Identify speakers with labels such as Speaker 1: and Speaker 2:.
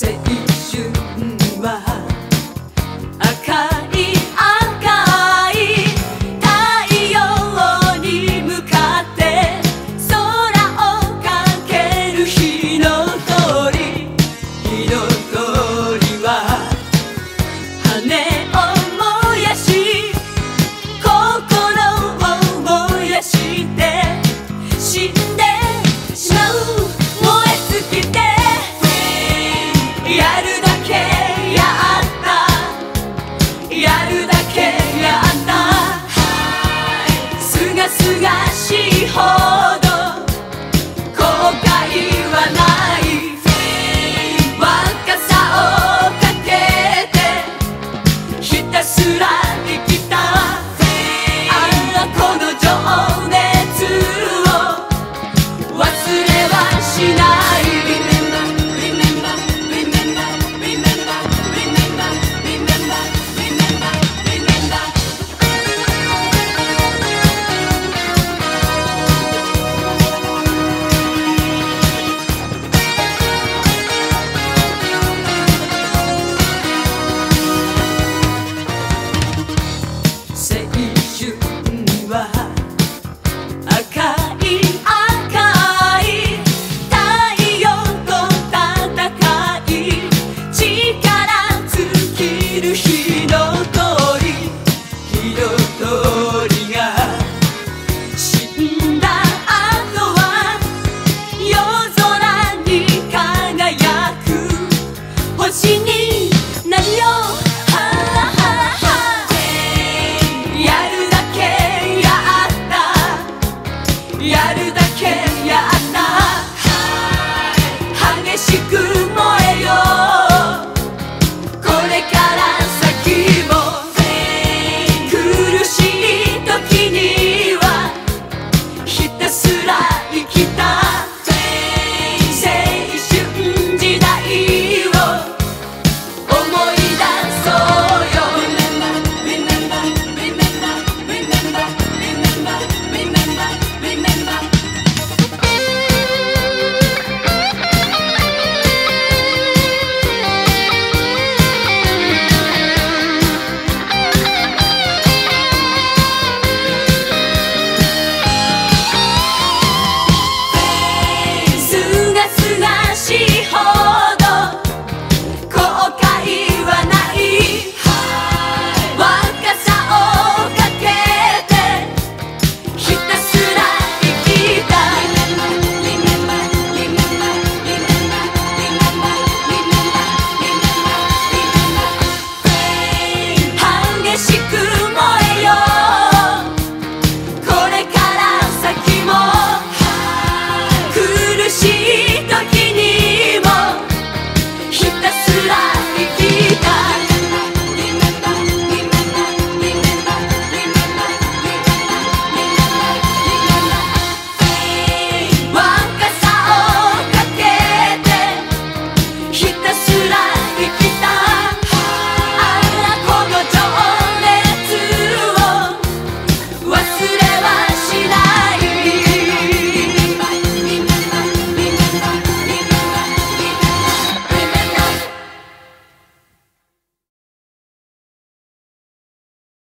Speaker 1: say すら you.